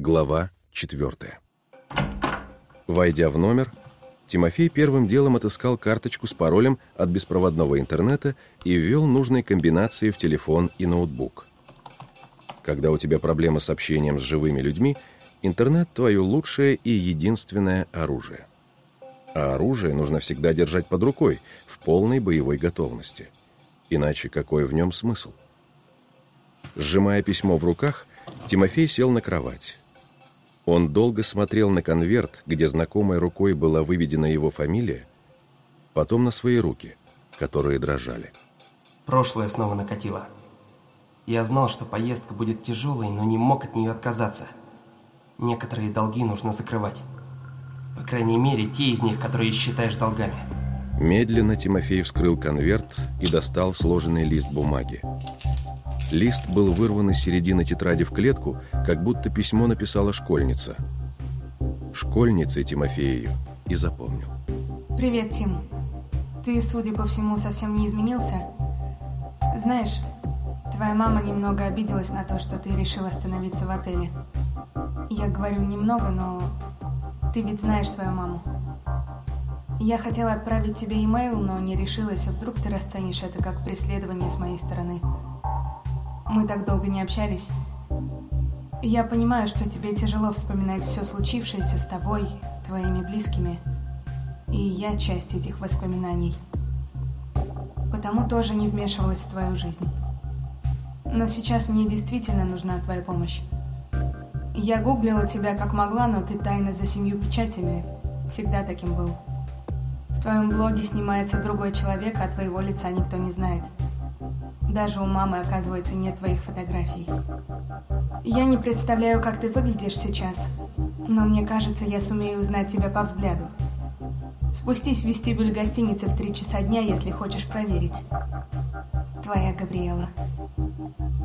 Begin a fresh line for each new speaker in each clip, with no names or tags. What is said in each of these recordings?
Глава 4. Войдя в номер, Тимофей первым делом отыскал карточку с паролем от беспроводного интернета и ввел нужные комбинации в телефон и ноутбук. Когда у тебя проблемы с общением с живыми людьми, интернет – твое лучшее и единственное оружие. А оружие нужно всегда держать под рукой, в полной боевой готовности. Иначе какой в нем смысл? Сжимая письмо в руках, Тимофей сел на кровать. Он долго смотрел на конверт, где знакомой рукой была выведена его фамилия, потом на свои руки, которые дрожали.
Прошлое снова накатило. Я знал, что поездка будет тяжелой, но не мог от нее отказаться. Некоторые долги нужно закрывать. По крайней мере, те из них, которые считаешь долгами.
Медленно Тимофей вскрыл конверт и достал сложенный лист бумаги. Лист был вырван из середины тетради в клетку, как будто письмо написала школьница. Школьницей Тимофей ее и запомнил.
Привет, Тим. Ты, судя по всему, совсем не изменился. Знаешь, твоя мама немного обиделась на то, что ты решил остановиться в отеле. Я говорю немного, но ты ведь знаешь свою маму. Я хотела отправить тебе имейл, но не решилась, а вдруг ты расценишь это как преследование с моей стороны. Мы так долго не общались. Я понимаю, что тебе тяжело вспоминать все случившееся с тобой, твоими близкими. И я часть этих воспоминаний. Потому тоже не вмешивалась в твою жизнь. Но сейчас мне действительно нужна твоя помощь. Я гуглила тебя как могла, но ты тайно за семью печатями. Всегда таким был. В твоем блоге снимается другой человек, а твоего лица никто не знает. Даже у мамы, оказывается, нет твоих фотографий. Я не представляю, как ты выглядишь сейчас, но мне кажется, я сумею узнать тебя по взгляду. Спустись в вестибюль гостиницы в три часа дня, если хочешь проверить. Твоя Габриэла.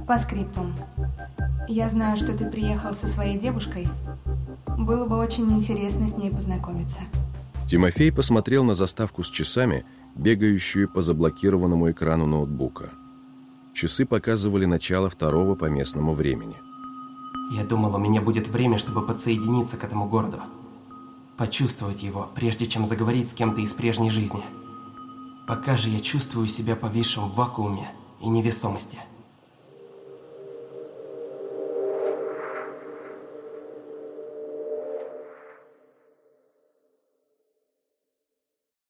По скриптум. Я знаю, что ты приехал со своей девушкой. Было бы очень интересно с ней познакомиться.
Тимофей посмотрел на заставку с часами, бегающую по заблокированному экрану ноутбука. Часы показывали начало второго по местному времени.
Я думал, у меня будет время, чтобы подсоединиться к этому городу. Почувствовать его, прежде чем заговорить с кем-то из прежней жизни. Пока же я чувствую себя повисшим в вакууме и невесомости.